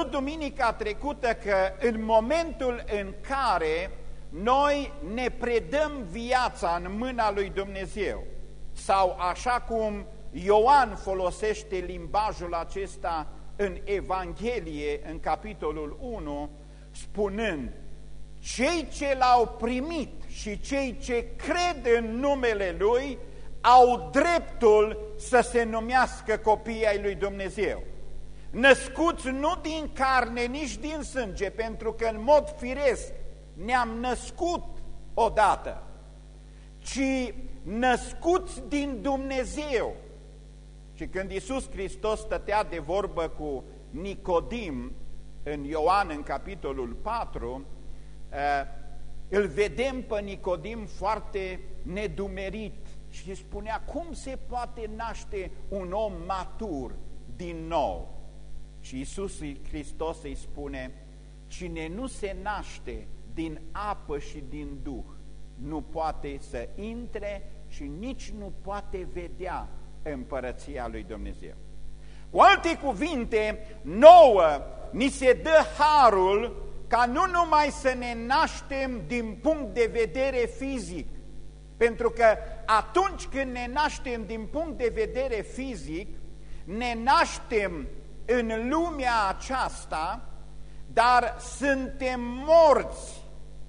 văzut duminica trecută că în momentul în care noi ne predăm viața în mâna lui Dumnezeu, sau așa cum Ioan folosește limbajul acesta în Evanghelie, în capitolul 1, spunând, cei ce l-au primit și cei ce cred în numele Lui au dreptul să se numească copii ai lui Dumnezeu. Născuți nu din carne, nici din sânge, pentru că în mod firesc ne-am născut odată, ci născuți din Dumnezeu. Și când Iisus Hristos stătea de vorbă cu Nicodim în Ioan, în capitolul 4, eh, îl vedem pe Nicodim foarte nedumerit și spunea, cum se poate naște un om matur din nou? Și Iisus Hristos îi spune, cine nu se naște din apă și din Duh, nu poate să intre și nici nu poate vedea împărăția lui Dumnezeu. Cu alte cuvinte, nouă ni se dă harul ca nu numai să ne naștem din punct de vedere fizic, pentru că atunci când ne naștem din punct de vedere fizic, ne naștem în lumea aceasta, dar suntem morți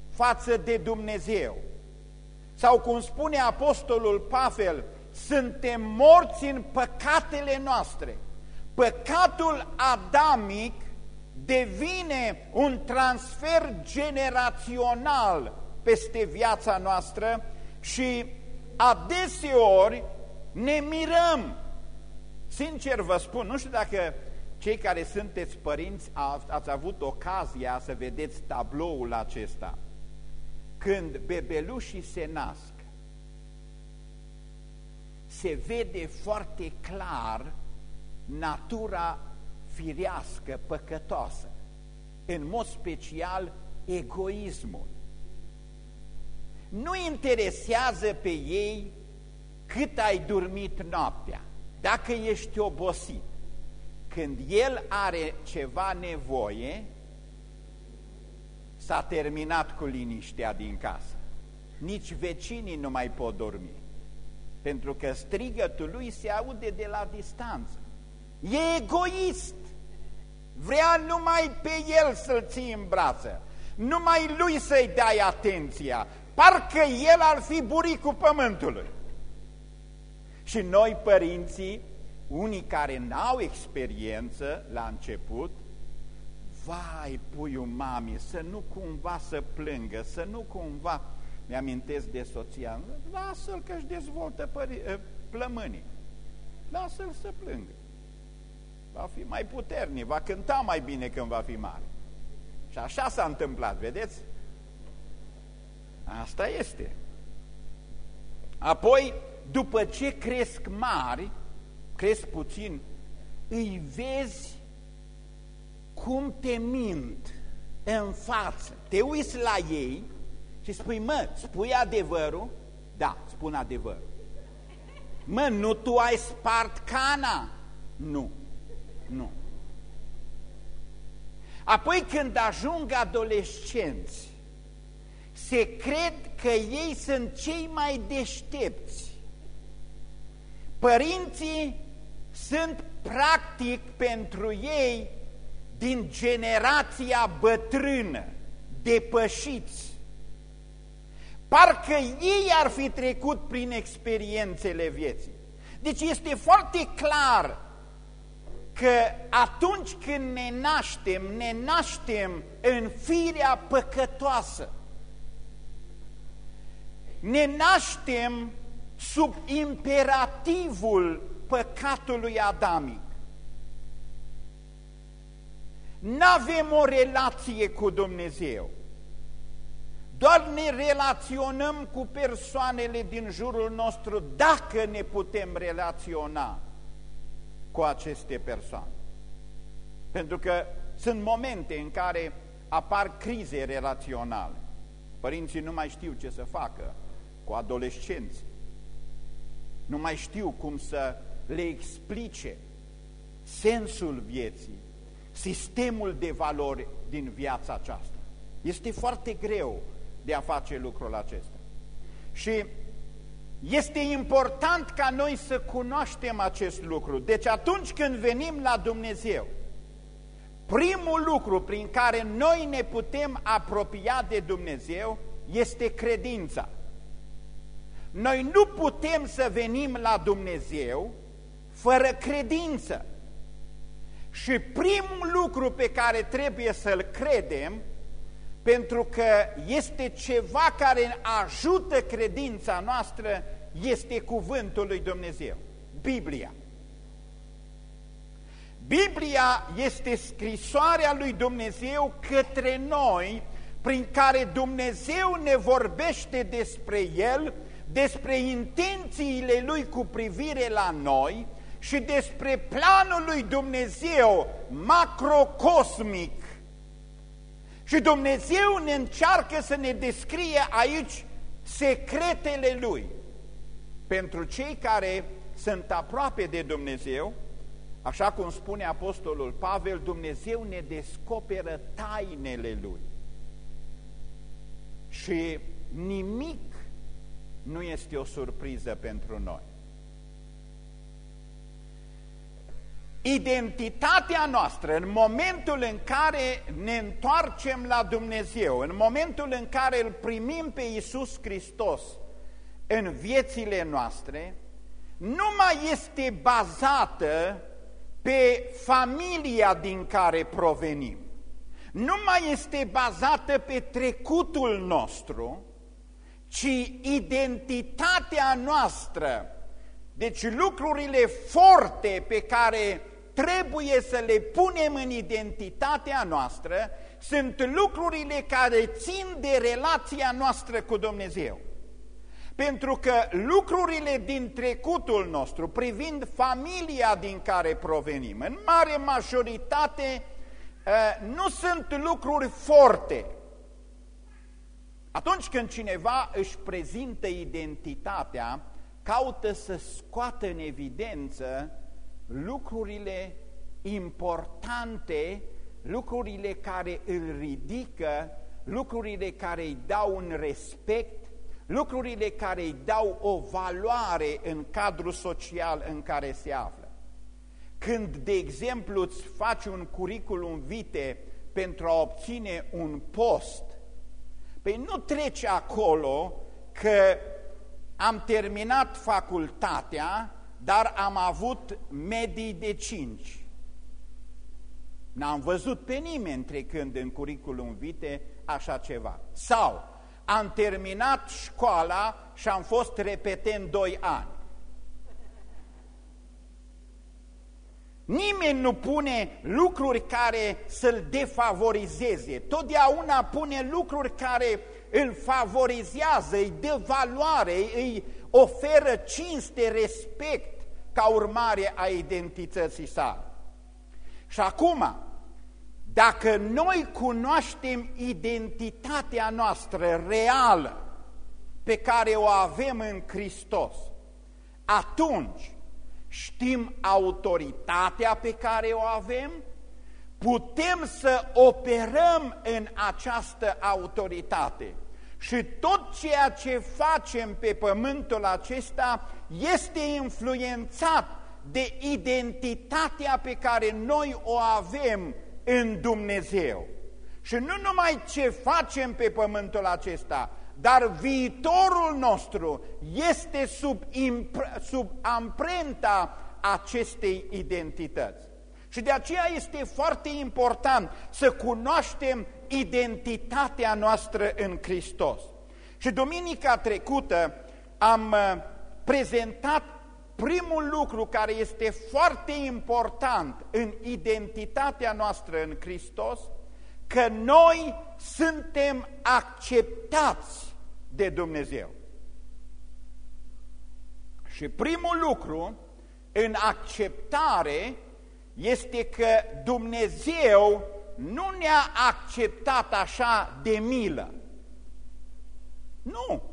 față de Dumnezeu. Sau cum spune Apostolul Pavel, suntem morți în păcatele noastre. Păcatul adamic devine un transfer generațional peste viața noastră și adeseori ne mirăm. Sincer vă spun, nu știu dacă cei care sunteți părinți ați avut ocazia să vedeți tabloul acesta. Când bebelușii se nasc, se vede foarte clar natura firească, păcătoasă, în mod special egoismul. Nu interesează pe ei cât ai dormit noaptea, dacă ești obosit. Când el are ceva nevoie, s-a terminat cu liniștea din casă. Nici vecinii nu mai pot dormi, pentru că strigătul lui se aude de la distanță. E egoist, vrea numai pe el să-l ții în brață, numai lui să-i dai atenția, parcă el ar fi buricul pământului. Și noi, părinții, unii care n-au experiență la început, vai, puiul mami, să nu cumva să plângă, să nu cumva, mi-amintesc de soția, lasă-l că își dezvoltă ă, plămânii, lasă-l să plângă, va fi mai puternic, va cânta mai bine când va fi mare. Și așa s-a întâmplat, vedeți? Asta este. Apoi, după ce cresc mari, cresc puțin, îi vezi cum te mint în față. Te uiți la ei și spui, mă, spui adevărul? Da, spun adevărul. Mă, nu tu ai spart cana? Nu, nu. Apoi când ajung adolescenți, se cred că ei sunt cei mai deștepți. Părinții sunt practic pentru ei din generația bătrână, depășiți. Parcă ei ar fi trecut prin experiențele vieții. Deci este foarte clar că atunci când ne naștem, ne naștem în firea păcătoasă ne naștem sub imperativul păcatului adamic. N-avem o relație cu Dumnezeu. Doar ne relaționăm cu persoanele din jurul nostru dacă ne putem relaționa cu aceste persoane. Pentru că sunt momente în care apar crize relaționale. Părinții nu mai știu ce să facă cu adolescenți. Nu mai știu cum să le explice sensul vieții, sistemul de valori din viața aceasta. Este foarte greu de a face lucrul acesta. Și este important ca noi să cunoaștem acest lucru. Deci atunci când venim la Dumnezeu, primul lucru prin care noi ne putem apropia de Dumnezeu este credința. Noi nu putem să venim la Dumnezeu fără credință. Și primul lucru pe care trebuie să-l credem, pentru că este ceva care ajută credința noastră, este cuvântul lui Dumnezeu, Biblia. Biblia este scrisoarea lui Dumnezeu către noi, prin care Dumnezeu ne vorbește despre El, despre intențiile Lui cu privire la noi și despre planul lui Dumnezeu macrocosmic. Și Dumnezeu ne încearcă să ne descrie aici secretele Lui. Pentru cei care sunt aproape de Dumnezeu, așa cum spune Apostolul Pavel, Dumnezeu ne descoperă tainele Lui. Și nimic nu este o surpriză pentru noi. Identitatea noastră, în momentul în care ne întoarcem la Dumnezeu, în momentul în care îl primim pe Iisus Hristos în viețile noastre, nu mai este bazată pe familia din care provenim, nu mai este bazată pe trecutul nostru, ci identitatea noastră, deci lucrurile forte pe care trebuie să le punem în identitatea noastră sunt lucrurile care țin de relația noastră cu Dumnezeu. Pentru că lucrurile din trecutul nostru, privind familia din care provenim, în mare majoritate ă, nu sunt lucruri forte. Atunci când cineva își prezintă identitatea, caută să scoată în evidență lucrurile importante, lucrurile care îl ridică, lucrurile care îi dau un respect, lucrurile care îi dau o valoare în cadrul social în care se află. Când, de exemplu, îți faci un curriculum vitae pentru a obține un post, păi nu treci acolo că am terminat facultatea, dar am avut medii de 5. N-am văzut pe nimeni trecând în curriculum vitae așa ceva. Sau am terminat școala și am fost repetent 2 ani. Nimeni nu pune lucruri care să-l defavorizeze. Totdeauna pune lucruri care îl favorizează, îi dă valoare, îi oferă cinste, respect ca urmare a identității sale. Și acum, dacă noi cunoaștem identitatea noastră reală pe care o avem în Hristos, atunci știm autoritatea pe care o avem, putem să operăm în această autoritate și tot ceea ce facem pe pământul acesta este influențat de identitatea pe care noi o avem în Dumnezeu. Și nu numai ce facem pe pământul acesta, dar viitorul nostru este sub, sub amprenta acestei identități. Și de aceea este foarte important să cunoaștem identitatea noastră în Hristos. Și duminica trecută am uh, prezentat primul lucru care este foarte important în identitatea noastră în Hristos, că noi suntem acceptați de Dumnezeu. Și primul lucru în acceptare este că Dumnezeu nu ne-a acceptat așa de milă. Nu!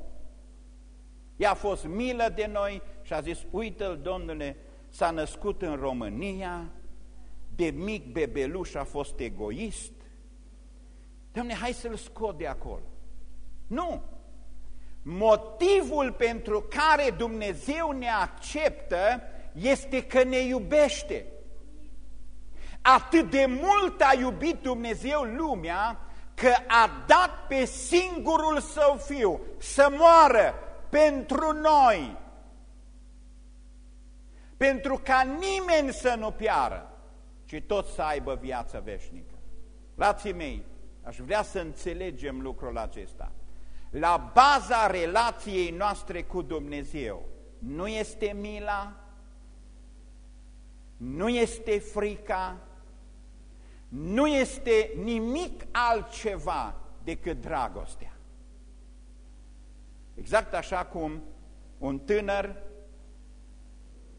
I-a fost milă de noi și a zis, uite-l, Domnule, s-a născut în România, de mic bebeluș a fost egoist? Doamne, hai să-l scot de acolo. Nu! Motivul pentru care Dumnezeu ne acceptă este că ne iubește. Atât de mult a iubit Dumnezeu lumea că a dat pe singurul său fiu să moară pentru noi, pentru ca nimeni să nu piară, ci tot să aibă viață veșnică. Frații mei, aș vrea să înțelegem lucrul acesta. La baza relației noastre cu Dumnezeu nu este mila, nu este frica, nu este nimic altceva decât dragostea. Exact așa cum un tânăr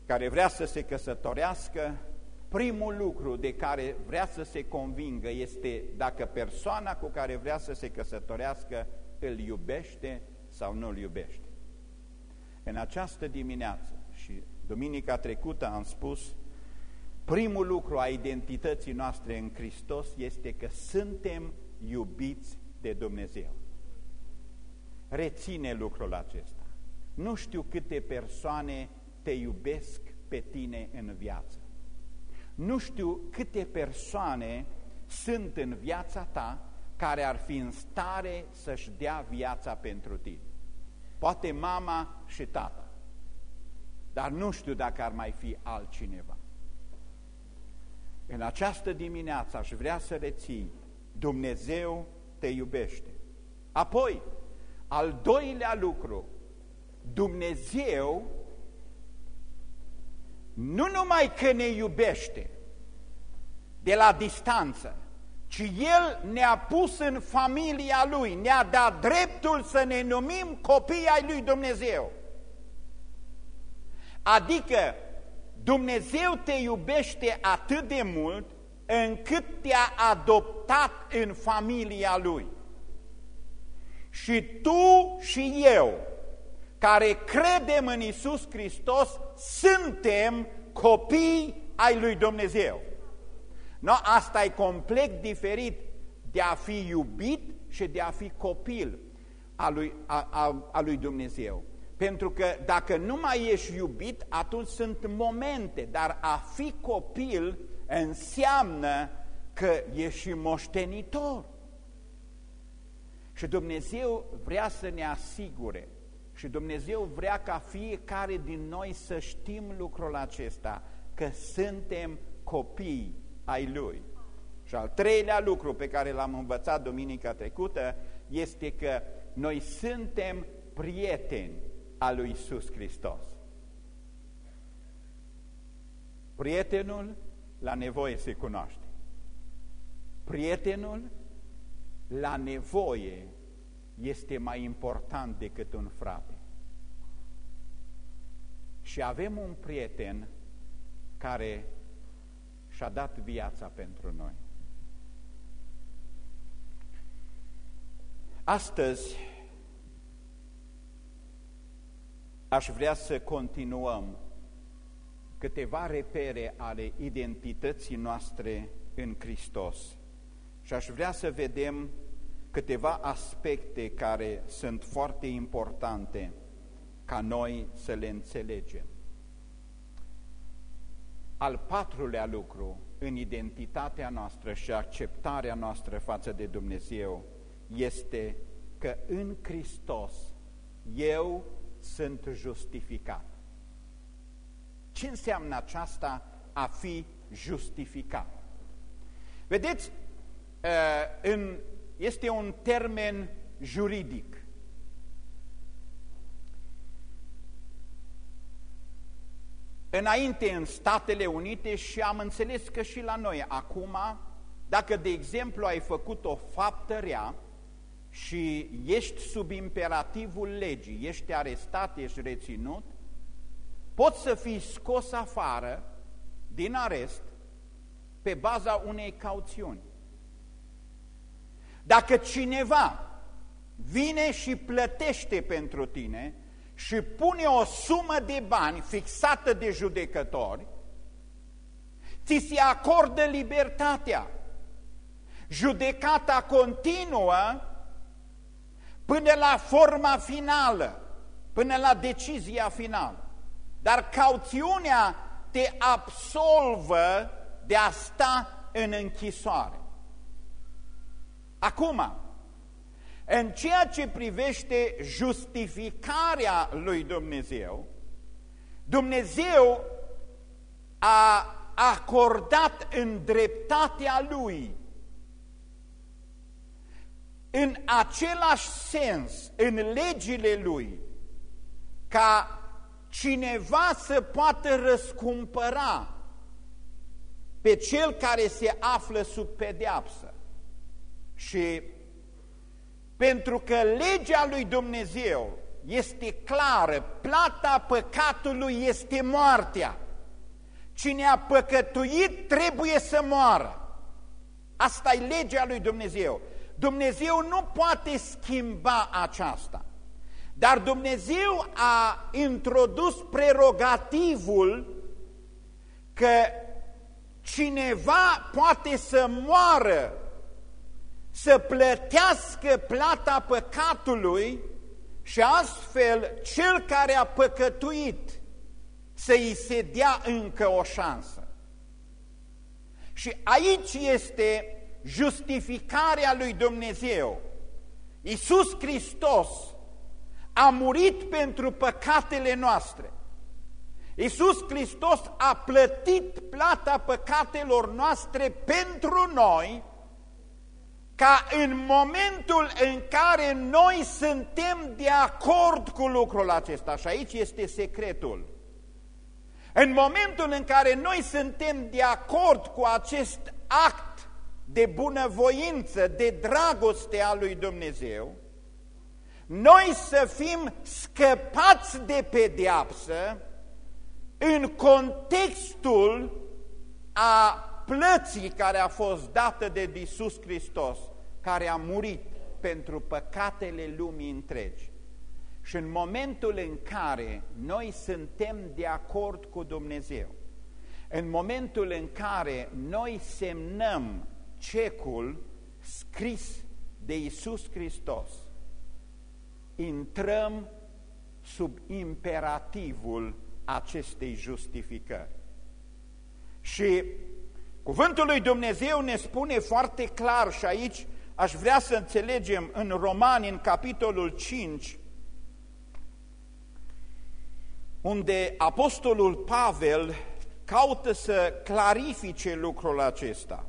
care vrea să se căsătorească, primul lucru de care vrea să se convingă este dacă persoana cu care vrea să se căsătorească îl iubește sau nu îl iubește. În această dimineață și duminica trecută am spus, primul lucru a identității noastre în Hristos este că suntem iubiți de Dumnezeu. Reține lucrul acesta. Nu știu câte persoane te iubesc pe tine în viață. Nu știu câte persoane sunt în viața ta care ar fi în stare să-și dea viața pentru tine. Poate mama și tata, dar nu știu dacă ar mai fi altcineva. În această dimineață aș vrea să reții, Dumnezeu te iubește. Apoi, al doilea lucru, Dumnezeu nu numai că ne iubește de la distanță, ci El ne-a pus în familia Lui, ne-a dat dreptul să ne numim copii ai Lui Dumnezeu. Adică Dumnezeu te iubește atât de mult încât te-a adoptat în familia Lui. Și tu și eu, care credem în Isus Hristos, suntem copii ai lui Dumnezeu. No, asta e complet diferit de a fi iubit și de a fi copil al lui, a, a, a lui Dumnezeu. Pentru că dacă nu mai ești iubit, atunci sunt momente, dar a fi copil înseamnă că ești și moștenitor. Și Dumnezeu vrea să ne asigure și Dumnezeu vrea ca fiecare din noi să știm lucrul acesta, că suntem copii ai Lui. Și al treilea lucru pe care l-am învățat duminica trecută este că noi suntem prieteni al lui Isus Hristos. Prietenul la nevoie se cunoaște. Prietenul la nevoie este mai important decât un frate. Și avem un prieten care și-a dat viața pentru noi. Astăzi aș vrea să continuăm câteva repere ale identității noastre în Hristos și aș vrea să vedem câteva aspecte care sunt foarte importante ca noi să le înțelegem. Al patrulea lucru în identitatea noastră și acceptarea noastră față de Dumnezeu este că în Hristos eu sunt justificat. Ce înseamnă aceasta a fi justificat? Vedeți, uh, este un termen juridic. înainte în Statele Unite și am înțeles că și la noi acum, dacă de exemplu ai făcut o faptă rea și ești sub imperativul legii, ești arestat, ești reținut, poți să fii scos afară din arest pe baza unei cauțiuni. Dacă cineva vine și plătește pentru tine, și pune o sumă de bani fixată de judecători, ți se acordă libertatea. Judecata continuă până la forma finală, până la decizia finală. Dar cauțiunea te absolvă de a sta în închisoare. Acum, în ceea ce privește justificarea lui Dumnezeu, Dumnezeu a acordat în dreptatea Lui, în același sens, în legile Lui, ca cineva să poată răscumpăra pe cel care se află sub pedeapsă. Și pentru că legea lui Dumnezeu este clară, plata păcatului este moartea. Cine a păcătuit trebuie să moară. Asta e legea lui Dumnezeu. Dumnezeu nu poate schimba aceasta. Dar Dumnezeu a introdus prerogativul că cineva poate să moară, să plătească plata păcatului și astfel cel care a păcătuit să îi se dea încă o șansă. Și aici este justificarea lui Dumnezeu. Iisus Hristos a murit pentru păcatele noastre. Iisus Hristos a plătit plata păcatelor noastre pentru noi, ca în momentul în care noi suntem de acord cu lucrul acesta, și aici este secretul, în momentul în care noi suntem de acord cu acest act de bunăvoință, de dragoste a lui Dumnezeu, noi să fim scăpați de pedeapsă în contextul a plății care a fost dată de Iisus Hristos, care a murit pentru păcatele lumii întregi. Și în momentul în care noi suntem de acord cu Dumnezeu, în momentul în care noi semnăm cecul scris de Iisus Hristos, intrăm sub imperativul acestei justificări. Și cuvântul lui Dumnezeu ne spune foarte clar și aici aș vrea să înțelegem în Romani, în capitolul 5, unde apostolul Pavel caută să clarifice lucrul acesta.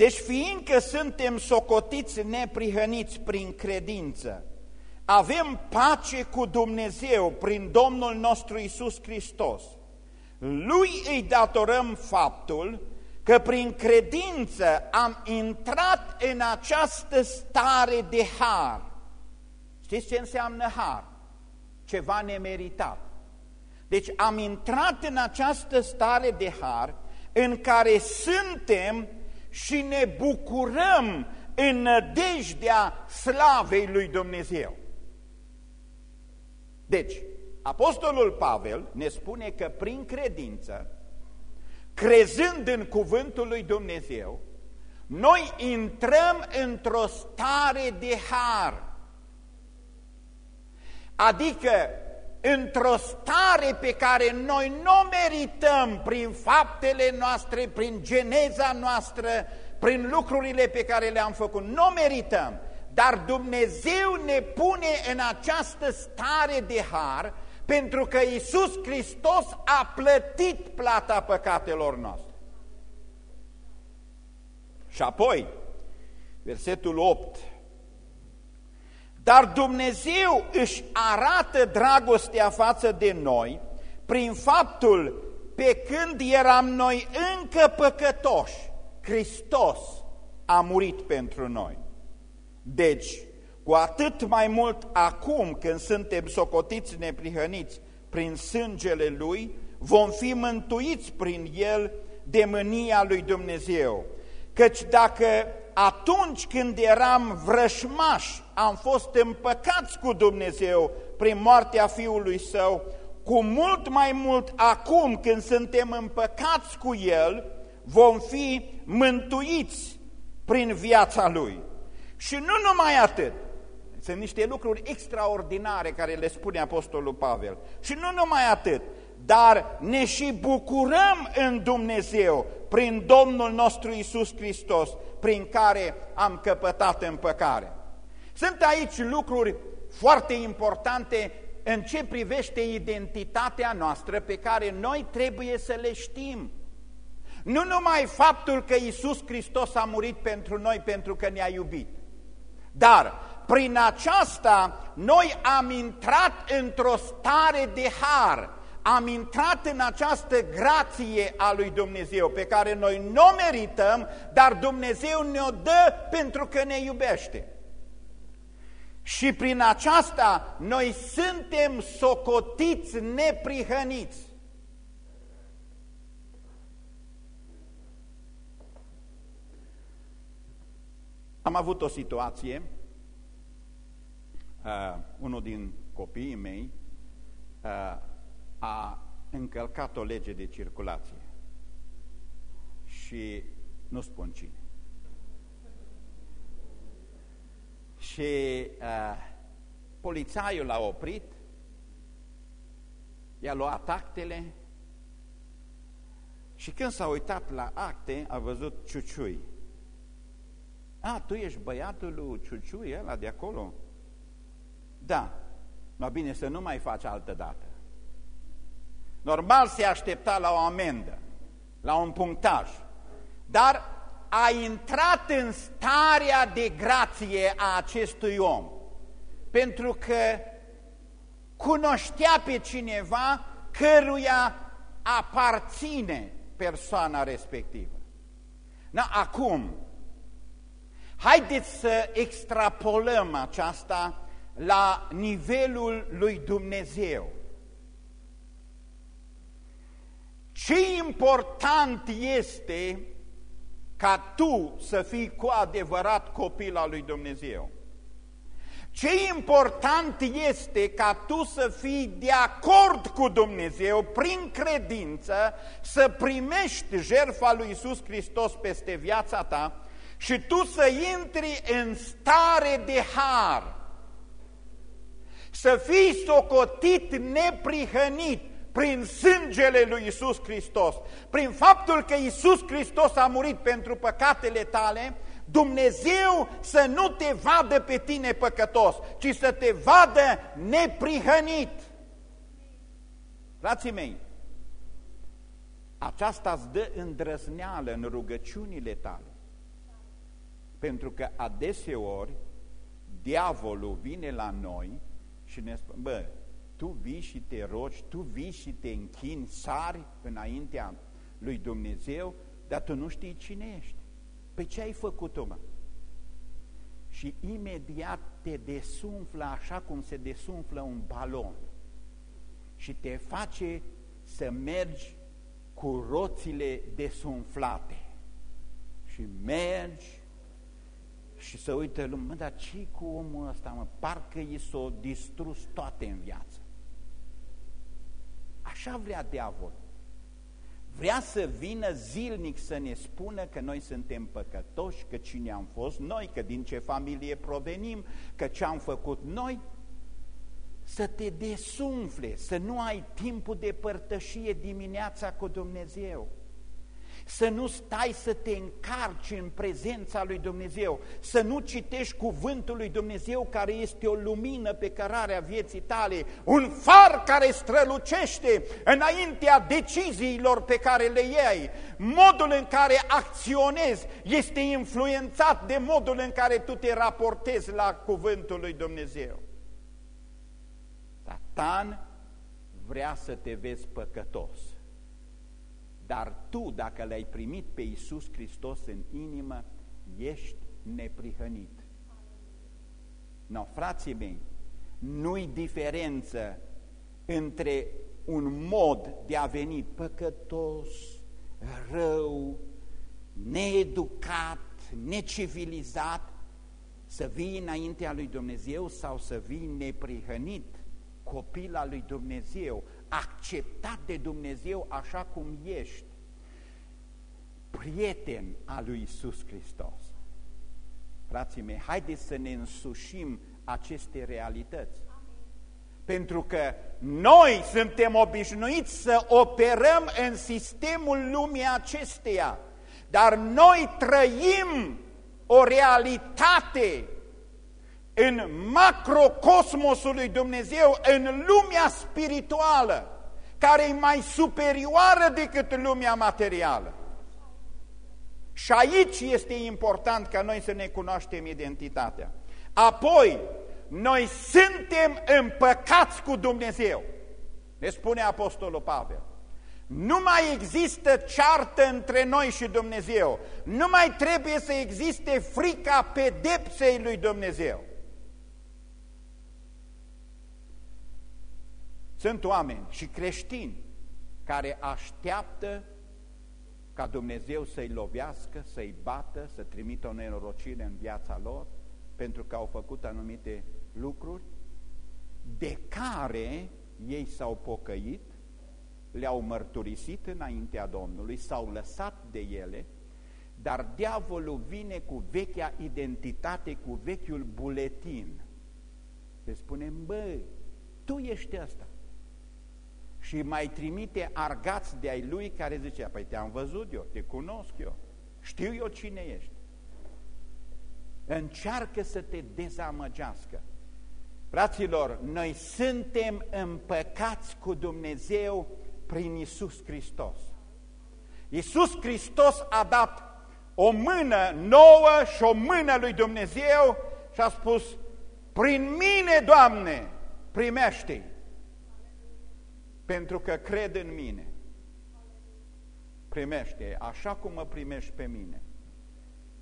Deci fiindcă suntem socotiți neprihăniți prin credință, avem pace cu Dumnezeu prin Domnul nostru Isus Hristos. Lui îi datorăm faptul că prin credință am intrat în această stare de har. Știți ce înseamnă har? Ceva nemeritat. Deci am intrat în această stare de har în care suntem și ne bucurăm în nădejdea slavei lui Dumnezeu. Deci, Apostolul Pavel ne spune că prin credință, crezând în cuvântul lui Dumnezeu, noi intrăm într-o stare de har. Adică într-o stare pe care noi nu merităm prin faptele noastre, prin geneza noastră, prin lucrurile pe care le-am făcut. Nu merităm, dar Dumnezeu ne pune în această stare de har pentru că Iisus Hristos a plătit plata păcatelor noastre. Și apoi, versetul 8, dar Dumnezeu își arată dragostea față de noi prin faptul pe când eram noi încă păcătoși, Hristos a murit pentru noi. Deci, cu atât mai mult acum când suntem socotiți neprihăniți prin sângele Lui, vom fi mântuiți prin El de mânia Lui Dumnezeu. Căci dacă atunci când eram vrășmași, am fost împăcați cu Dumnezeu prin moartea Fiului Său, cu mult mai mult acum când suntem împăcați cu El, vom fi mântuiți prin viața Lui. Și nu numai atât, sunt niște lucruri extraordinare care le spune Apostolul Pavel. Și nu numai atât, dar ne și bucurăm în Dumnezeu prin Domnul nostru Isus Hristos, prin care am căpătat împăcare. Sunt aici lucruri foarte importante în ce privește identitatea noastră pe care noi trebuie să le știm. Nu numai faptul că Isus Hristos a murit pentru noi pentru că ne-a iubit, dar prin aceasta noi am intrat într-o stare de har, am intrat în această grație a lui Dumnezeu pe care noi nu o merităm, dar Dumnezeu ne-o dă pentru că ne iubește. Și prin aceasta noi suntem socotiți neprihăniți. Am avut o situație, uh, unul din copiii mei uh, a încălcat o lege de circulație și nu spun cine. Și uh, polițaiul l-a oprit, i-a luat actele și când s-a uitat la acte, a văzut ciuciui. A, tu ești băiatul lui ciuciui ăla de acolo? Da. Mai bine să nu mai faci altă dată. Normal se aștepta la o amendă, la un punctaj, dar a intrat în starea de grație a acestui om, pentru că cunoștea pe cineva căruia aparține persoana respectivă. Na, acum, haideți să extrapolăm aceasta la nivelul lui Dumnezeu. Ce important este ca tu să fii cu adevărat copil al lui Dumnezeu. Ce important este ca tu să fii de acord cu Dumnezeu prin credință, să primești jertfa lui Isus Hristos peste viața ta și tu să intri în stare de har, să fii socotit neprihănit, prin sângele lui Isus Hristos, prin faptul că Isus Hristos a murit pentru păcatele tale, Dumnezeu să nu te vadă pe tine păcătos, ci să te vadă neprihănit. Frații mei, aceasta îți dă îndrăzneală în rugăciunile tale, pentru că adeseori diavolul vine la noi și ne spune, bă, tu vii și te rogi, tu vii și te închini, sari înaintea lui Dumnezeu, dar tu nu știi cine ești. Păi ce ai făcut-o, mă? Și imediat te desumflă așa cum se desumflă un balon și te face să mergi cu roțile desumflate și mergi și să uită lumea, mă, dar ce cu omul ăsta, mă? Parcă i s-o distrus toate în viață. Așa vrea diavolul. Vrea să vină zilnic să ne spună că noi suntem păcătoși, că cine am fost noi, că din ce familie provenim, că ce am făcut noi, să te desumfle, să nu ai timpul de părtășie dimineața cu Dumnezeu să nu stai să te încarci în prezența lui Dumnezeu, să nu citești cuvântul lui Dumnezeu care este o lumină pe cărarea vieții tale, un far care strălucește înaintea deciziilor pe care le iei. Modul în care acționezi este influențat de modul în care tu te raportezi la cuvântul lui Dumnezeu. Satan vrea să te vezi păcătos dar tu, dacă l-ai primit pe Iisus Hristos în inimă, ești neprihănit. No, frații mei, nu-i diferență între un mod de a veni păcătos, rău, needucat, necivilizat, să vii înaintea lui Dumnezeu sau să vii neprihănit, copil al lui Dumnezeu, acceptat de Dumnezeu așa cum ești, prieten al lui Isus Hristos. Frații mei, haideți să ne însușim aceste realități. Pentru că noi suntem obișnuiți să operăm în sistemul lumii acesteia, dar noi trăim o realitate în macrocosmosul lui Dumnezeu, în lumea spirituală, care e mai superioară decât lumea materială. Și aici este important ca noi să ne cunoaștem identitatea. Apoi, noi suntem împăcați cu Dumnezeu, ne spune Apostolul Pavel. Nu mai există ceartă între noi și Dumnezeu. Nu mai trebuie să existe frica pedepsei lui Dumnezeu. Sunt oameni și creștini care așteaptă ca Dumnezeu să-i lovească, să-i bată, să trimită o nenorocire în viața lor, pentru că au făcut anumite lucruri de care ei s-au pocăit, le-au mărturisit înaintea Domnului, s-au lăsat de ele, dar diavolul vine cu vechea identitate, cu vechiul buletin. Le spune, bă, tu ești ăsta și mai trimite argați de ai lui care zicea, păi te-am văzut eu, te cunosc eu, știu eu cine ești. Încearcă să te dezamăgească. Fraților, noi suntem împăcați cu Dumnezeu prin Isus Hristos. Isus Hristos a dat o mână nouă și o mână lui Dumnezeu și a spus, prin mine, Doamne, primește-i pentru că cred în mine. Primește, așa cum mă primești pe mine.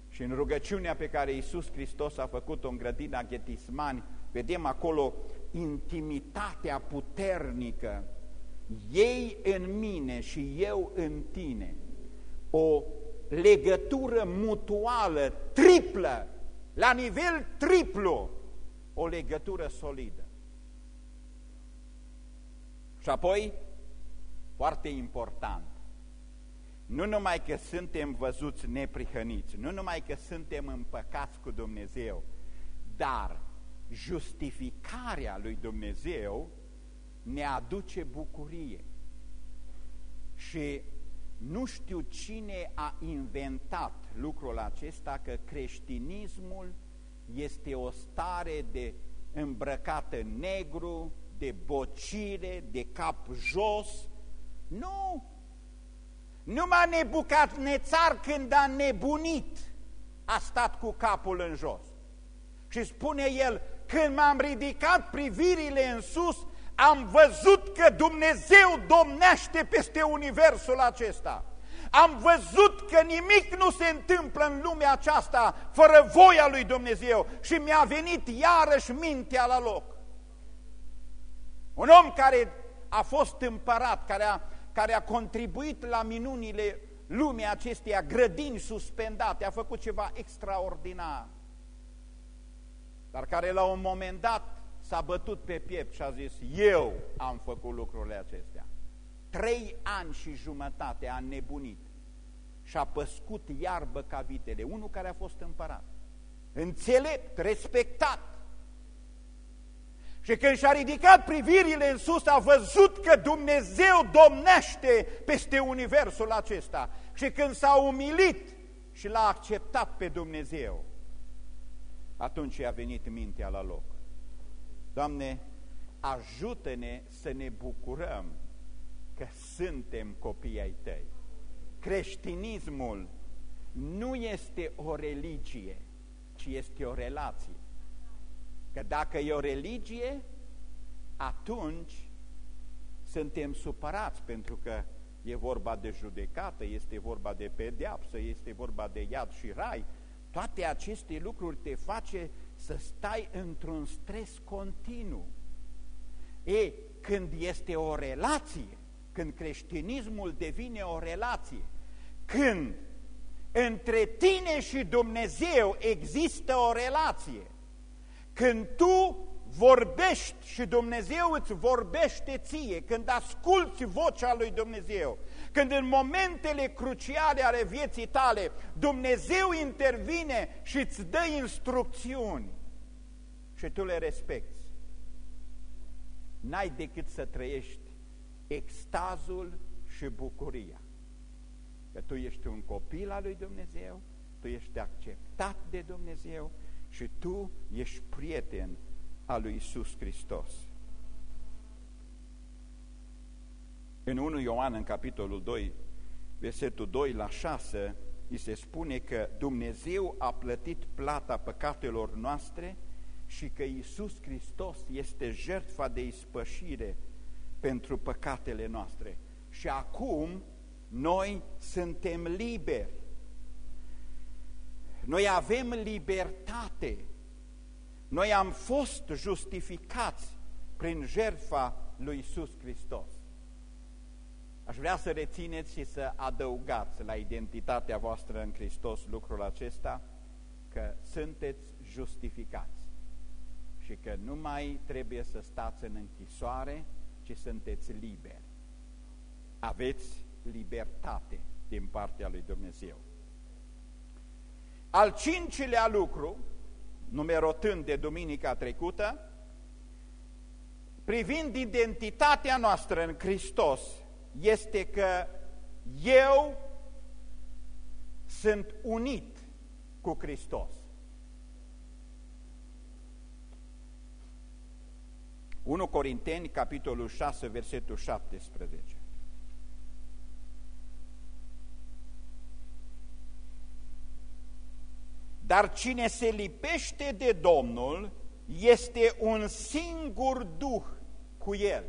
Și în rugăciunea pe care Iisus Hristos a făcut-o în grădina Ghetismani, vedem acolo intimitatea puternică, ei în mine și eu în tine, o legătură mutuală, triplă, la nivel triplu, o legătură solidă. Și apoi, foarte important, nu numai că suntem văzuți neprihăniți, nu numai că suntem împăcați cu Dumnezeu, dar justificarea lui Dumnezeu ne aduce bucurie. Și nu știu cine a inventat lucrul acesta, că creștinismul este o stare de îmbrăcată negru, de bocire, de cap jos. Nu! Numai nebucat nețar când a nebunit a stat cu capul în jos. Și spune el, când m-am ridicat privirile în sus, am văzut că Dumnezeu domnește peste universul acesta. Am văzut că nimic nu se întâmplă în lumea aceasta fără voia lui Dumnezeu și mi-a venit iarăși mintea la loc. Un om care a fost împărat, care a, care a contribuit la minunile lumii acesteia, grădini suspendate, a făcut ceva extraordinar, dar care la un moment dat s-a bătut pe piept și a zis, eu am făcut lucrurile acestea. Trei ani și jumătate a nebunit și a păscut iarbă ca vitele, unul care a fost împărat, înțelept, respectat, și când și-a ridicat privirile în sus, a văzut că Dumnezeu domnește peste universul acesta. Și când s-a umilit și l-a acceptat pe Dumnezeu, atunci a venit mintea la loc. Doamne, ajută-ne să ne bucurăm că suntem copii ai Tăi. Creștinismul nu este o religie, ci este o relație. Că dacă e o religie, atunci suntem supărați pentru că e vorba de judecată, este vorba de pedeapsă, este vorba de iad și rai. Toate aceste lucruri te face să stai într-un stres continuu. E, când este o relație, când creștinismul devine o relație, când între tine și Dumnezeu există o relație, când tu vorbești și Dumnezeu îți vorbește ție, când asculți vocea lui Dumnezeu, când în momentele cruciale ale vieții tale Dumnezeu intervine și îți dă instrucțiuni și tu le respecti, n-ai decât să trăiești extazul și bucuria. Că tu ești un copil al lui Dumnezeu, tu ești acceptat de Dumnezeu și tu ești prieten al lui Isus Hristos. În 1 Ioan, în capitolul 2, versetul 2 la 6, îi se spune că Dumnezeu a plătit plata păcatelor noastre și că Isus Hristos este jertfa de ispășire pentru păcatele noastre. Și acum noi suntem liberi. Noi avem libertate. Noi am fost justificați prin jertfa lui Isus Hristos. Aș vrea să rețineți și să adăugați la identitatea voastră în Hristos lucrul acesta, că sunteți justificați și că nu mai trebuie să stați în închisoare, ci sunteți liberi. Aveți libertate din partea lui Dumnezeu. Al cincilea lucru, numerotând de duminica trecută, privind identitatea noastră în Hristos, este că eu sunt unit cu Hristos. 1 Corinteni, capitolul 6, versetul 17. Dar cine se lipește de Domnul este un singur duh cu El.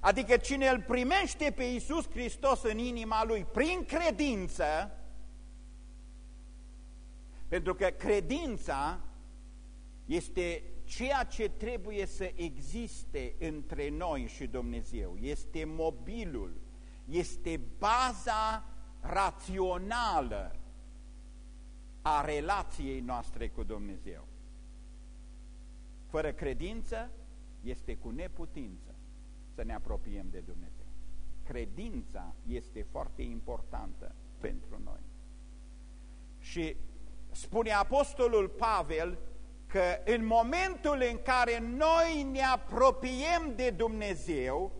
Adică cine îl primește pe Iisus Hristos în inima lui prin credință, pentru că credința este ceea ce trebuie să existe între noi și Dumnezeu, este mobilul, este baza rațională a relației noastre cu Dumnezeu. Fără credință este cu neputință să ne apropiem de Dumnezeu. Credința este foarte importantă pentru noi. Și spune Apostolul Pavel că în momentul în care noi ne apropiem de Dumnezeu,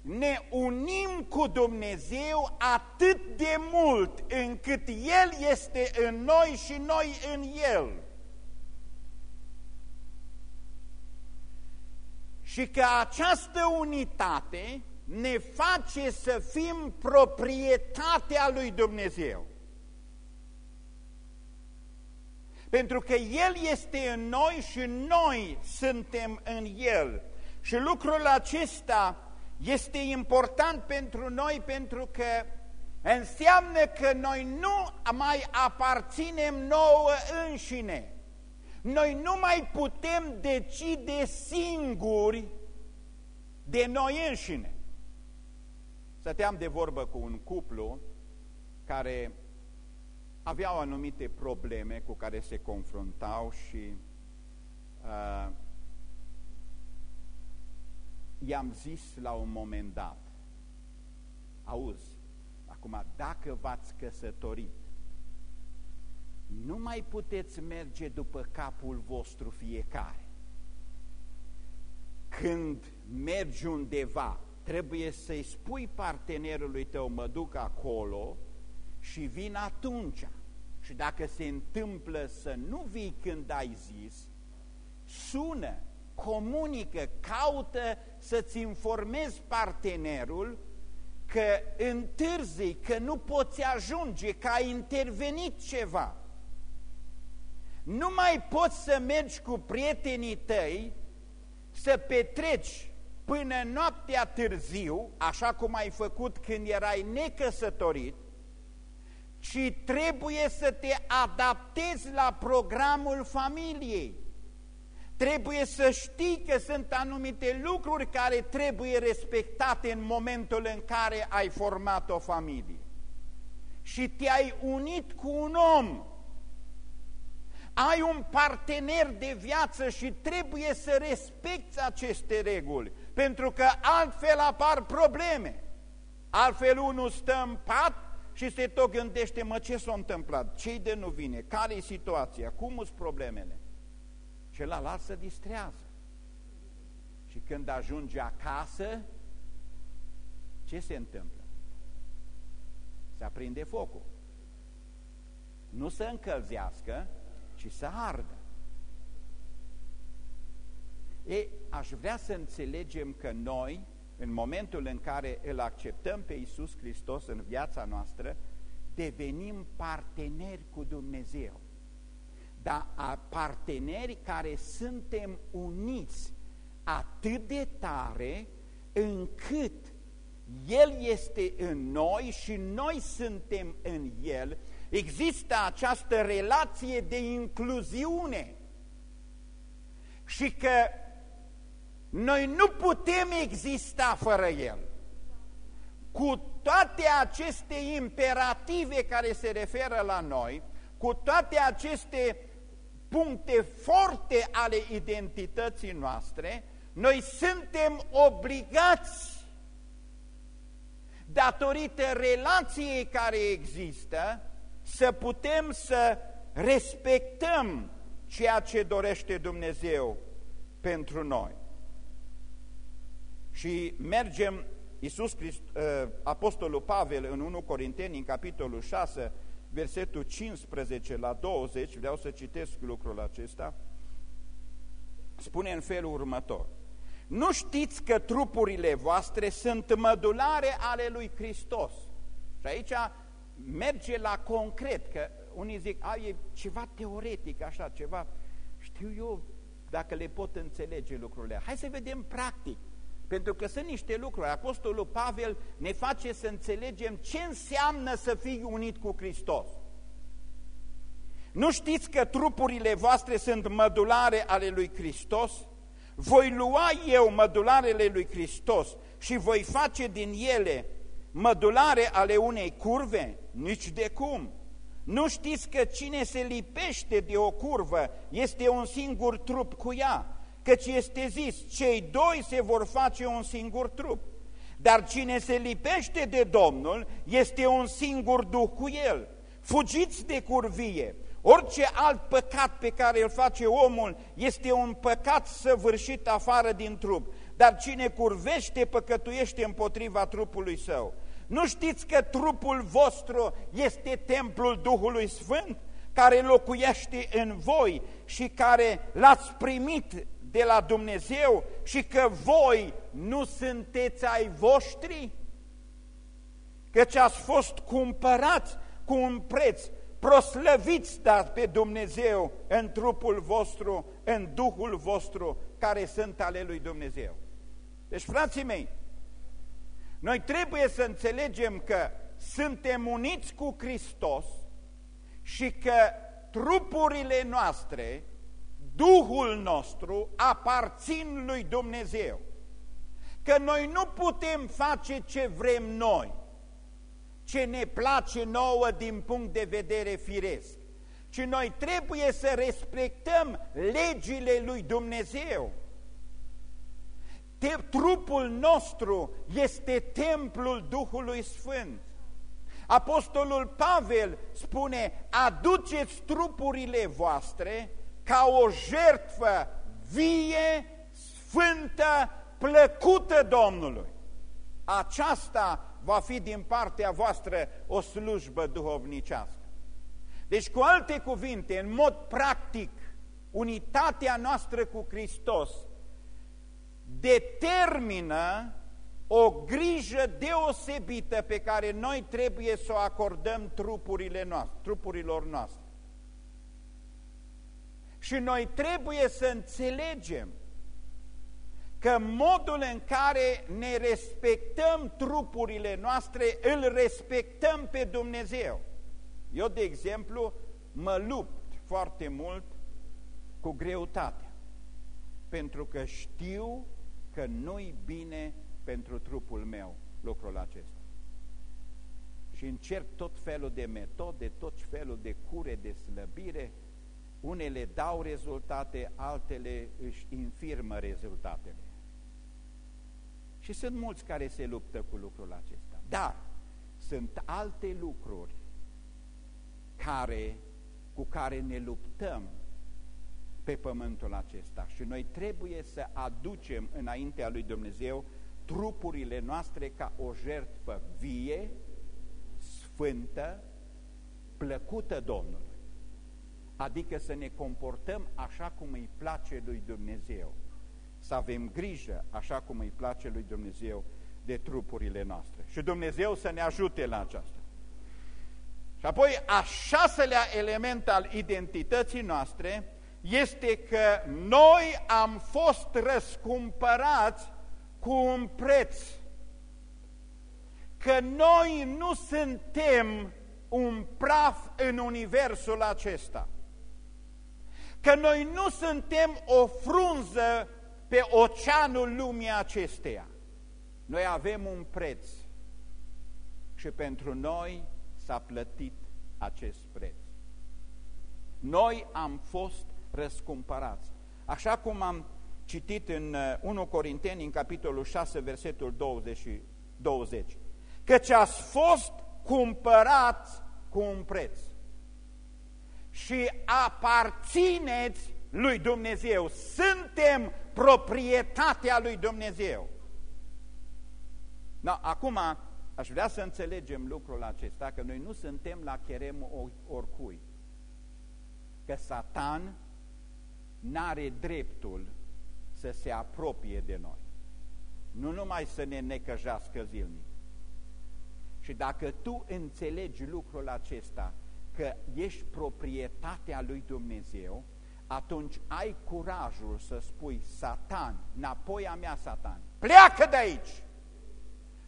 ne unim cu Dumnezeu atât de mult încât El este în noi și noi în El. Și că această unitate ne face să fim proprietatea lui Dumnezeu. Pentru că El este în noi și noi suntem în El. Și lucrul acesta este important pentru noi pentru că înseamnă că noi nu mai aparținem nouă înșine. Noi nu mai putem decide singuri de noi înșine. Stăteam de vorbă cu un cuplu care aveau anumite probleme cu care se confruntau și uh, i-am zis la un moment dat, auzi, acum dacă v-ați căsătorit, nu mai puteți merge după capul vostru fiecare. Când mergi undeva, trebuie să-i spui partenerului tău, mă duc acolo și vin atunci. Și dacă se întâmplă să nu vii când ai zis, sună, comunică, caută să-ți informezi partenerul că întârzi, că nu poți ajunge, că a intervenit ceva. Nu mai poți să mergi cu prietenii tăi să petreci până noaptea târziu, așa cum ai făcut când erai necăsătorit, ci trebuie să te adaptezi la programul familiei. Trebuie să știi că sunt anumite lucruri care trebuie respectate în momentul în care ai format o familie. Și te-ai unit cu un om. ai un partener de viață și trebuie să respecti aceste reguli, pentru că altfel apar probleme. Altfel unul stă în pat și se tot gândește, mă, ce s-a întâmplat? ce de nu vine? care e situația? Cum sunt problemele? Celălalt se distrează. Și când ajunge acasă, ce se întâmplă? Se aprinde focul. Nu să încălzească, ci să ardă. E, aș vrea să înțelegem că noi, în momentul în care îl acceptăm pe Iisus Hristos în viața noastră, devenim parteneri cu Dumnezeu. Dar parteneri care suntem uniți atât de tare încât El este în noi și noi suntem în El, există această relație de incluziune și că noi nu putem exista fără El. Cu toate aceste imperative care se referă la noi, cu toate aceste puncte forte ale identității noastre, noi suntem obligați, datorită relației care există, să putem să respectăm ceea ce dorește Dumnezeu pentru noi. Și mergem, Iisus Christ, ă, Apostolul Pavel în 1 Corinteni, în capitolul 6, versetul 15 la 20, vreau să citesc lucrul acesta, spune în felul următor. Nu știți că trupurile voastre sunt mădulare ale lui Hristos? Și aici merge la concret, că unii zic, a, e ceva teoretic, așa, ceva, știu eu dacă le pot înțelege lucrurile. Hai să vedem practic, pentru că sunt niște lucruri. Apostolul Pavel ne face să înțelegem ce înseamnă să fii unit cu Hristos. Nu știți că trupurile voastre sunt mădulare ale lui Hristos? Voi lua eu mădularele lui Hristos și voi face din ele mădulare ale unei curve? Nici de cum! Nu știți că cine se lipește de o curvă este un singur trup cu ea, căci este zis, cei doi se vor face un singur trup. Dar cine se lipește de Domnul este un singur duh cu el. Fugiți de curvie! Orice alt păcat pe care îl face omul este un păcat săvârșit afară din trup, dar cine curvește păcătuiește împotriva trupului său. Nu știți că trupul vostru este templul Duhului Sfânt, care locuiește în voi și care l-ați primit de la Dumnezeu și că voi nu sunteți ai voștri? Căci ați fost cumpărați cu un preț, proslăviți dar pe Dumnezeu în trupul vostru, în Duhul vostru, care sunt ale lui Dumnezeu. Deci, frații mei, noi trebuie să înțelegem că suntem uniți cu Hristos și că trupurile noastre, Duhul nostru, aparțin lui Dumnezeu. Că noi nu putem face ce vrem noi, ce ne place nouă din punct de vedere firesc, ci noi trebuie să respectăm legile lui Dumnezeu te, trupul nostru este templul Duhului Sfânt. Apostolul Pavel spune, aduceți trupurile voastre ca o jertfă vie, sfântă, plăcută Domnului. Aceasta va fi din partea voastră o slujbă duhovnicească. Deci, cu alte cuvinte, în mod practic, unitatea noastră cu Hristos determină o grijă deosebită pe care noi trebuie să o acordăm trupurile noastre, trupurilor noastre. Și noi trebuie să înțelegem că modul în care ne respectăm trupurile noastre, îl respectăm pe Dumnezeu. Eu, de exemplu, mă lupt foarte mult cu greutate, pentru că știu că nu-i bine pentru trupul meu lucrul acesta. Și încerc tot felul de metode, tot felul de cure de slăbire Unele dau rezultate, altele își infirmă rezultatele. Și sunt mulți care se luptă cu lucrul acesta. Dar sunt alte lucruri care, cu care ne luptăm pe pământul acesta și noi trebuie să aducem înaintea lui Dumnezeu trupurile noastre ca o jertfă vie, sfântă, plăcută Domnului. Adică să ne comportăm așa cum îi place lui Dumnezeu. Să avem grijă așa cum îi place lui Dumnezeu de trupurile noastre. Și Dumnezeu să ne ajute la aceasta. Și apoi, a șaselea element al identității noastre este că noi am fost răscumpărați cu un preț. Că noi nu suntem un praf în universul acesta. Că noi nu suntem o frunză pe oceanul lumii acesteia. Noi avem un preț și pentru noi s-a plătit acest preț. Noi am fost răscumpărați. Așa cum am citit în 1 uh, Corinteni, în capitolul 6, versetul 20, 20. Căci ați fost cumpărați cu un preț și aparțineți lui Dumnezeu. Suntem proprietatea lui Dumnezeu. Da, acum aș vrea să înțelegem lucrul acesta, că noi nu suntem la cherem oricui. Că Satan n-are dreptul să se apropie de noi. Nu numai să ne necăjească zilnic. Și dacă tu înțelegi lucrul acesta, că ești proprietatea lui Dumnezeu, atunci ai curajul să spui, Satan, înapoi a mea, Satan, pleacă de aici,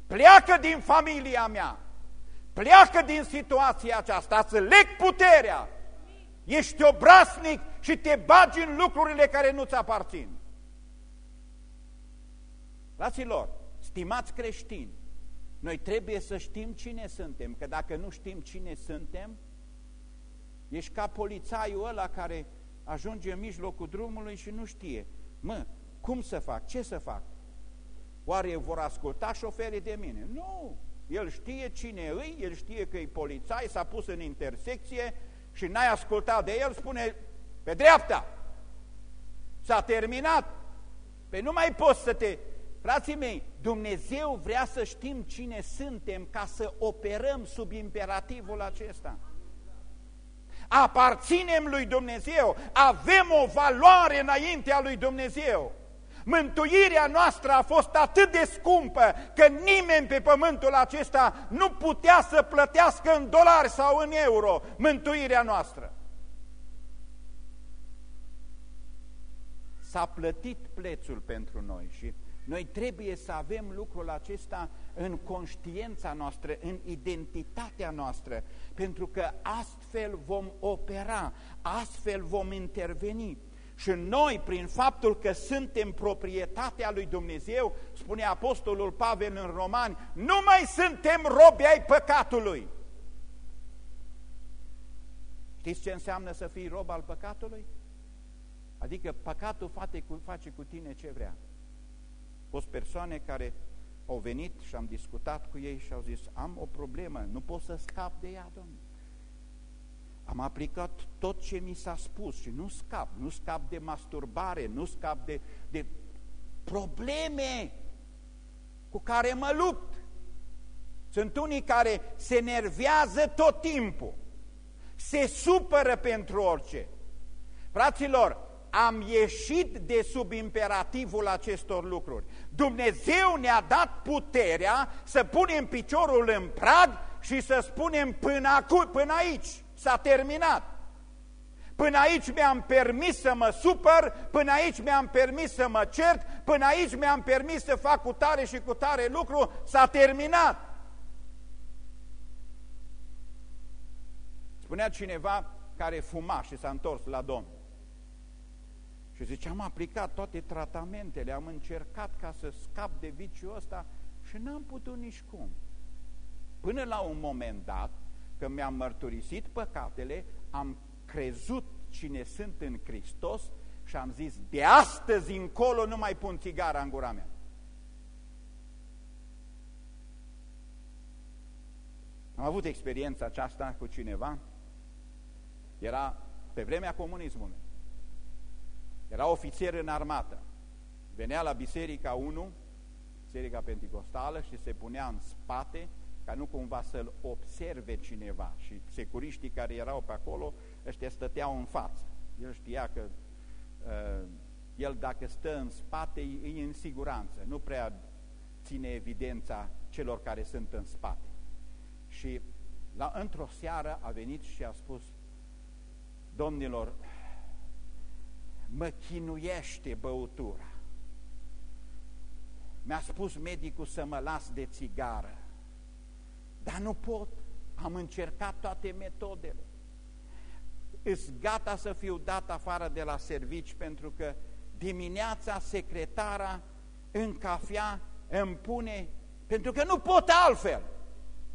pleacă din familia mea, pleacă din situația aceasta, să leg puterea, ești obraznic și te bagi în lucrurile care nu-ți aparțin. Fraților, stimați creștini, noi trebuie să știm cine suntem, că dacă nu știm cine suntem, ești ca polițaiul ăla care ajunge în mijlocul drumului și nu știe. Mă, cum să fac? Ce să fac? Oare vor asculta șoferii de mine? Nu! El știe cine îi, el știe că e polițai, s-a pus în intersecție și n-ai ascultat de el, spune pe dreapta. S-a terminat. Pe nu mai poți să te... Frații mei, Dumnezeu vrea să știm cine suntem ca să operăm sub imperativul acesta aparținem lui Dumnezeu, avem o valoare înaintea lui Dumnezeu. Mântuirea noastră a fost atât de scumpă că nimeni pe pământul acesta nu putea să plătească în dolari sau în euro mântuirea noastră. S-a plătit prețul pentru noi și noi trebuie să avem lucrul acesta în conștiința noastră, în identitatea noastră, pentru că astfel vom opera, astfel vom interveni. Și noi, prin faptul că suntem proprietatea lui Dumnezeu, spune Apostolul Pavel în Romani, nu mai suntem robi ai păcatului. Știți ce înseamnă să fii rob al păcatului? Adică păcatul face cu, face cu tine ce vrea. Fost persoane care au venit și am discutat cu ei și au zis, am o problemă, nu pot să scap de ea, domnule. Am aplicat tot ce mi s-a spus și nu scap, nu scap de masturbare, nu scap de, de probleme cu care mă lupt. Sunt unii care se nervează tot timpul, se supără pentru orice. Fraților, am ieșit de sub imperativul acestor lucruri. Dumnezeu ne-a dat puterea să punem piciorul în prag și să spunem până, acu, până aici, s-a terminat. Până aici mi-am permis să mă supăr, până aici mi-am permis să mă cert, până aici mi-am permis să fac cu tare și cu tare lucru, s-a terminat. Spunea cineva care fuma și s-a întors la Domnul. Și zice, am aplicat toate tratamentele, am încercat ca să scap de viciul ăsta și n-am putut nici cum. Până la un moment dat, când mi-am mărturisit păcatele, am crezut cine sunt în Hristos și am zis, de astăzi încolo nu mai pun țigara în gura mea. Am avut experiența aceasta cu cineva, era pe vremea comunismului, era ofițer în armată, venea la Biserica 1, Biserica Pentecostală și se punea în spate ca nu cumva să-l observe cineva și securiștii care erau pe acolo, ăștia stăteau în față. El știa că uh, el dacă stă în spate e în siguranță, nu prea ține evidența celor care sunt în spate. Și la, într-o seară a venit și a spus, domnilor, mă chinuiește băutura. Mi-a spus medicul să mă las de țigară, dar nu pot, am încercat toate metodele. Îs gata să fiu dat afară de la servici pentru că dimineața secretara în cafea îmi pune, pentru că nu pot altfel.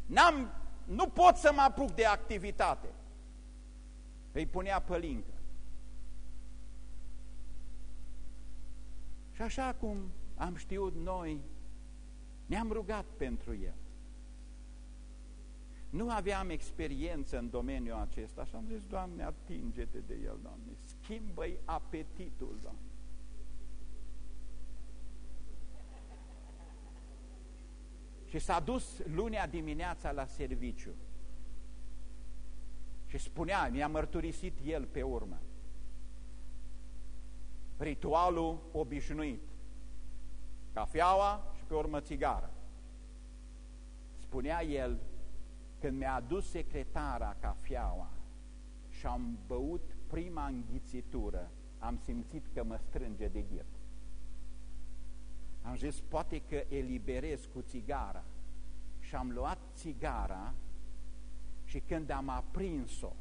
N-am, nu pot să mă apuc de activitate. Îi punea pălincă. Și așa cum am știut noi, ne-am rugat pentru el. Nu aveam experiență în domeniul acesta și am zis, Doamne, atinge-te de el, Doamne, schimbă-i apetitul, Doamne. Și s-a dus lunea dimineața la serviciu. Și spunea, mi-a mărturisit el pe urmă, ritualul obișnuit, cafeaua și pe urmă țigară. Spunea el, când mi-a adus secretara cafeaua și am băut prima înghițitură, am simțit că mă strânge de ghept. Am zis, poate că eliberez cu țigara. Și am luat țigara și când am aprins-o,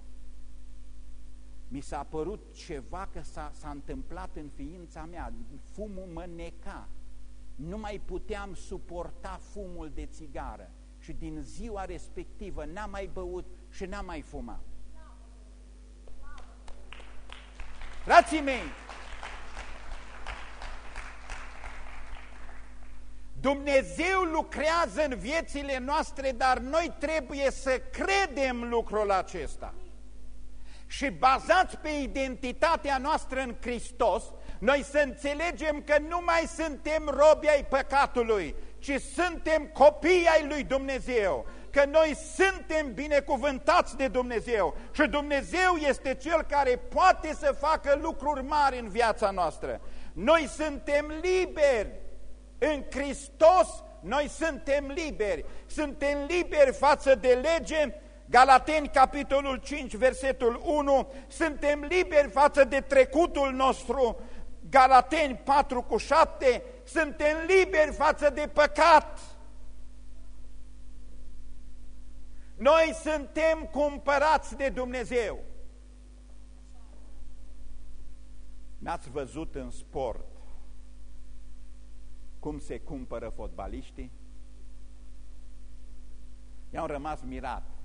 mi s-a părut ceva că s-a întâmplat în ființa mea, fumul mă neca, nu mai puteam suporta fumul de țigară și din ziua respectivă n-am mai băut și n-am mai fumat. Frații mei, Dumnezeu lucrează în viețile noastre, dar noi trebuie să credem lucrul acesta. Și bazați pe identitatea noastră în Hristos, noi să înțelegem că nu mai suntem robi ai păcatului, ci suntem copii ai lui Dumnezeu, că noi suntem binecuvântați de Dumnezeu și Dumnezeu este Cel care poate să facă lucruri mari în viața noastră. Noi suntem liberi. În Hristos, noi suntem liberi, suntem liberi față de lege, Galateni, capitolul 5, versetul 1, suntem liberi față de trecutul nostru, Galateni 4 cu 7, suntem liberi față de păcat. Noi suntem cumpărați de Dumnezeu. N-ați văzut în sport cum se cumpără fotbaliștii? Eu am rămas mirat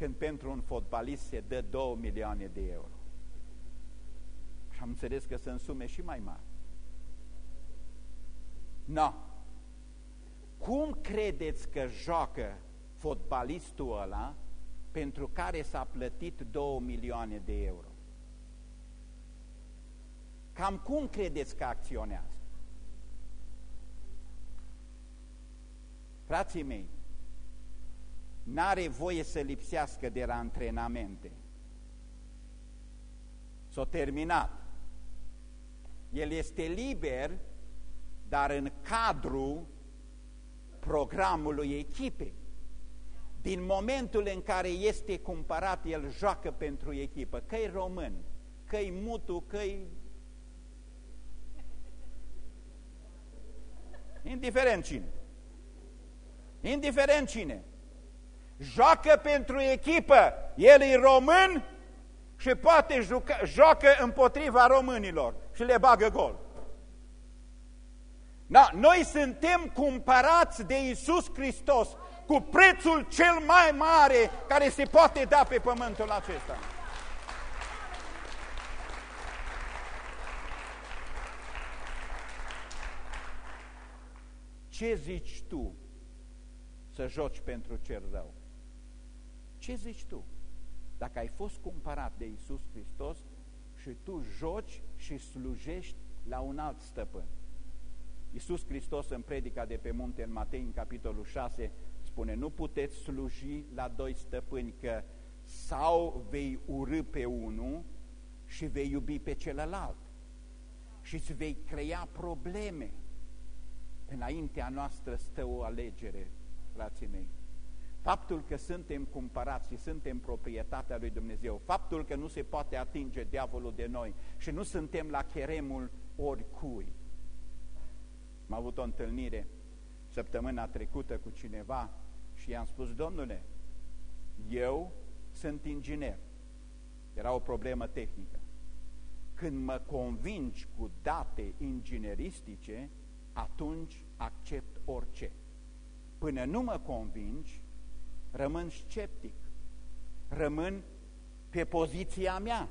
când pentru un fotbalist se dă 2 milioane de euro. Și am înțeles că sunt sume și mai mari. No. Cum credeți că joacă fotbalistul ăla pentru care s-a plătit 2 milioane de euro? Cam cum credeți că acționează? Frații mei, n-are voie să lipsească de la antrenamente. S-a terminat. El este liber, dar în cadrul programului echipei. Din momentul în care este cumpărat, el joacă pentru echipă, că-i român, că-i mutu, că-i... Indiferent cine. Indiferent cine joacă pentru echipă, el e român și poate juca, joacă împotriva românilor și le bagă gol. Da, noi suntem cumpărați de Isus Hristos cu prețul cel mai mare care se poate da pe pământul acesta. Ce zici tu să joci pentru cer rău? Ce zici tu? Dacă ai fost cumpărat de Isus Hristos și tu joci și slujești la un alt stăpân. Iisus Hristos în predica de pe munte în Matei, în capitolul 6, spune, nu puteți sluji la doi stăpâni, că sau vei urâ pe unul și vei iubi pe celălalt și îți vei crea probleme. Înaintea noastră stă o alegere, frații mei. Faptul că suntem cumpărați și suntem proprietatea lui Dumnezeu, faptul că nu se poate atinge diavolul de noi și nu suntem la cheremul oricui. Am avut o întâlnire săptămâna trecută cu cineva și i-am spus, domnule, eu sunt inginer. Era o problemă tehnică. Când mă convingi cu date ingineristice, atunci accept orice. Până nu mă convingi, rămân sceptic, rămân pe poziția mea.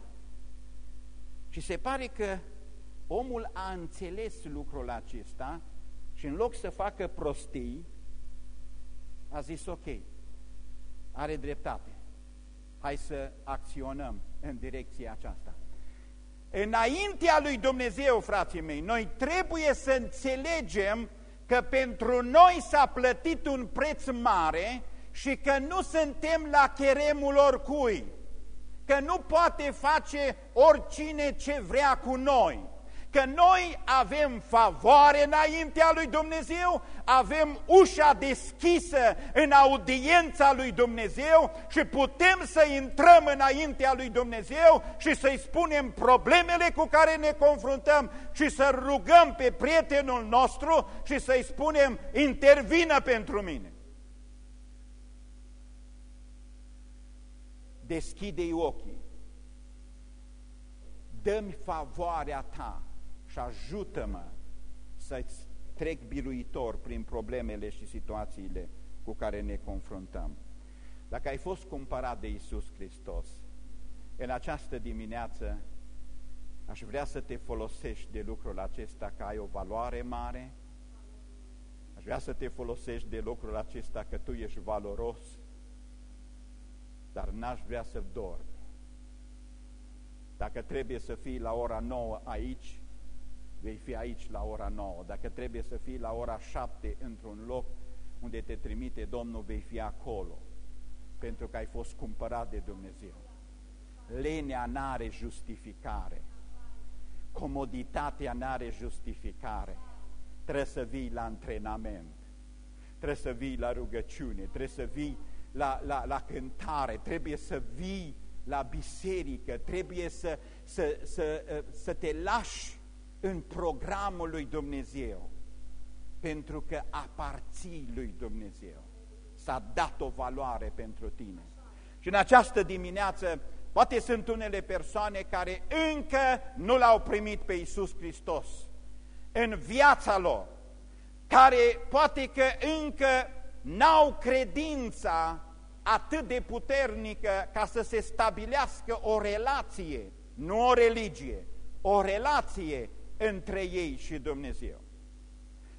Și se pare că omul a înțeles lucrul acesta și în loc să facă prostii, a zis ok, are dreptate, hai să acționăm în direcția aceasta. Înaintea lui Dumnezeu, frații mei, noi trebuie să înțelegem că pentru noi s-a plătit un preț mare și că nu suntem la cheremul oricui, că nu poate face oricine ce vrea cu noi că noi avem favoare înaintea lui Dumnezeu, avem ușa deschisă în audiența lui Dumnezeu și putem să intrăm înaintea lui Dumnezeu și să-i spunem problemele cu care ne confruntăm și să rugăm pe prietenul nostru și să-i spunem intervină pentru mine. Deschide-i ochii, dă-mi favoarea ta și ajută-mă să-ți trec biruitor prin problemele și situațiile cu care ne confruntăm. Dacă ai fost cumpărat de Isus Hristos, în această dimineață aș vrea să te folosești de lucrul acesta că ai o valoare mare, aș vrea să te folosești de lucrul acesta că tu ești valoros, dar n-aș vrea să dormi. Dacă trebuie să fii la ora 9 aici, vei fi aici la ora 9. Dacă trebuie să fii la ora 7 într-un loc unde te trimite Domnul, vei fi acolo, pentru că ai fost cumpărat de Dumnezeu. Lenea n-are justificare. Comoditatea n-are justificare. Trebuie să vii la antrenament. Trebuie să vii la rugăciune. Trebuie să vii la, la, la cântare. Trebuie să vii la biserică. Trebuie să, să, să, să te lași în programul lui Dumnezeu, pentru că aparții lui Dumnezeu. S-a dat o valoare pentru tine. Și în această dimineață, poate sunt unele persoane care încă nu l-au primit pe Iisus Hristos în viața lor, care poate că încă n-au credința atât de puternică ca să se stabilească o relație, nu o religie, o relație între ei și Dumnezeu.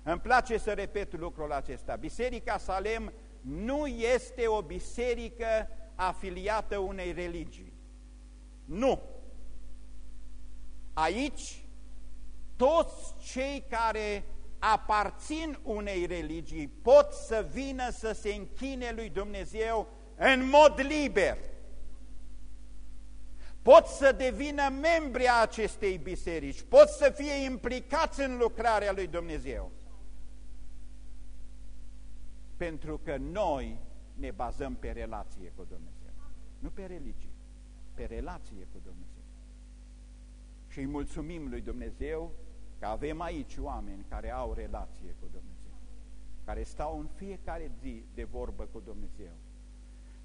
Îmi place să repet lucrul acesta. Biserica Salem nu este o biserică afiliată unei religii. Nu. Aici, toți cei care aparțin unei religii pot să vină să se închine lui Dumnezeu în mod liber pot să devină membri a acestei biserici, pot să fie implicați în lucrarea lui Dumnezeu. Pentru că noi ne bazăm pe relație cu Dumnezeu, nu pe religie, pe relație cu Dumnezeu. Și îi mulțumim lui Dumnezeu că avem aici oameni care au relație cu Dumnezeu, care stau în fiecare zi de vorbă cu Dumnezeu,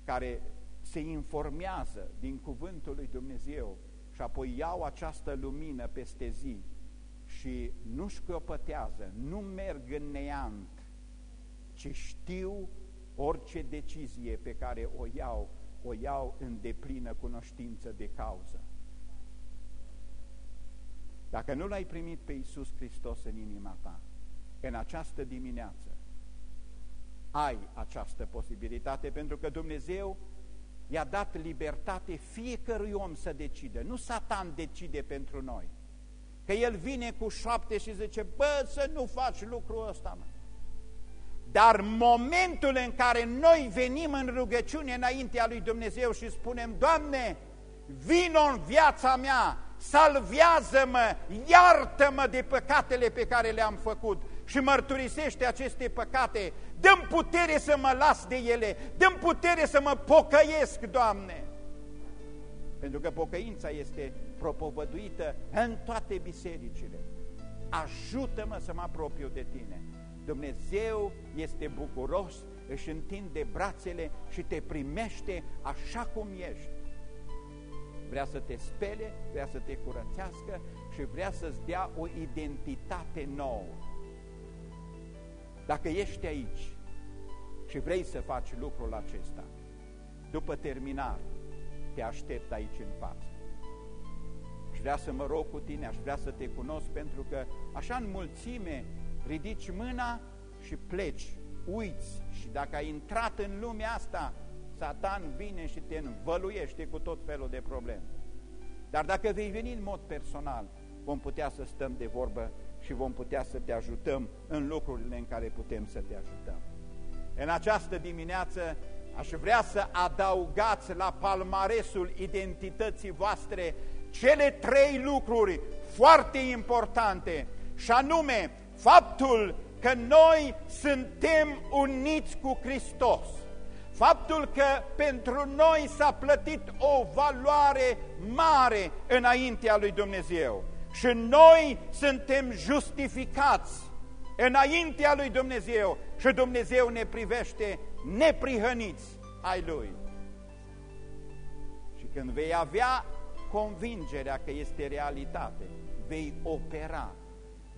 care se informează din cuvântul lui Dumnezeu și apoi iau această lumină peste zi și nu șchiopătează, nu merg în neant, ci știu orice decizie pe care o iau, o iau în deplină cunoștință de cauză. Dacă nu l-ai primit pe Iisus Hristos în inima ta, în această dimineață, ai această posibilitate pentru că Dumnezeu i-a dat libertate fiecărui om să decide. Nu Satan decide pentru noi. Că el vine cu șapte și zice, bă, să nu faci lucrul ăsta, mă. Dar momentul în care noi venim în rugăciune înaintea lui Dumnezeu și spunem, Doamne, vino în viața mea, salvează-mă, iartă-mă de păcatele pe care le-am făcut și mărturisește aceste păcate, dăm putere să mă las de ele, dăm putere să mă pocăiesc, Doamne. Pentru că pocăința este propovăduită în toate bisericile. Ajută-mă să mă apropiu de Tine. Dumnezeu este bucuros, își întinde brațele și te primește așa cum ești. Vrea să te spele, vrea să te curățească și vrea să-ți dea o identitate nouă. Dacă ești aici și vrei să faci lucrul acesta, după terminare, te aștept aici în față. Și vrea să mă rog cu tine, aș vrea să te cunosc, pentru că așa în mulțime ridici mâna și pleci, uiți și dacă ai intrat în lumea asta, Satan vine și te învăluiește cu tot felul de probleme. Dar dacă vei veni în mod personal, vom putea să stăm de vorbă și vom putea să te ajutăm în lucrurile în care putem să te ajutăm. În această dimineață aș vrea să adaugați la palmaresul identității voastre cele trei lucruri foarte importante și anume faptul că noi suntem uniți cu Hristos. Faptul că pentru noi s-a plătit o valoare mare înaintea lui Dumnezeu și noi suntem justificați înaintea lui Dumnezeu și Dumnezeu ne privește neprihăniți ai Lui. Și când vei avea convingerea că este realitate, vei opera,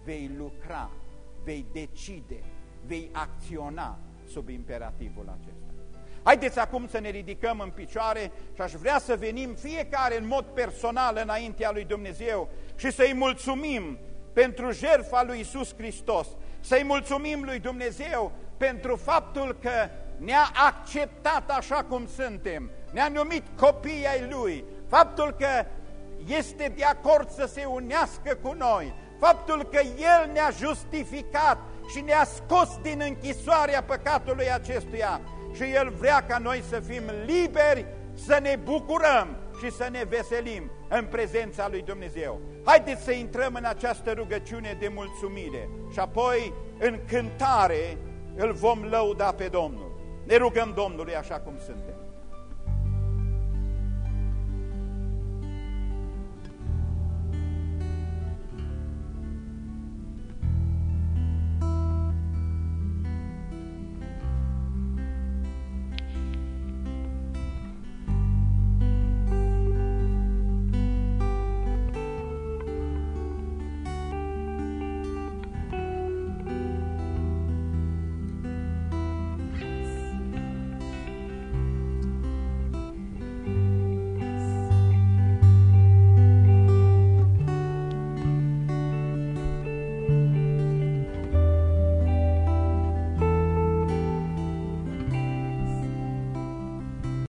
vei lucra, vei decide, vei acționa sub imperativul acesta. Haideți acum să ne ridicăm în picioare și aș vrea să venim fiecare în mod personal înaintea lui Dumnezeu și să-i mulțumim pentru jertfa lui Isus Hristos, să-i mulțumim lui Dumnezeu pentru faptul că ne-a acceptat așa cum suntem, ne-a numit copii ai Lui, faptul că este de acord să se unească cu noi, faptul că El ne-a justificat și ne-a scos din închisoarea păcatului acestuia și El vrea ca noi să fim liberi, să ne bucurăm și să ne veselim în prezența lui Dumnezeu. Haideți să intrăm în această rugăciune de mulțumire și apoi în cântare îl vom lăuda pe Domnul. Ne rugăm Domnului așa cum suntem.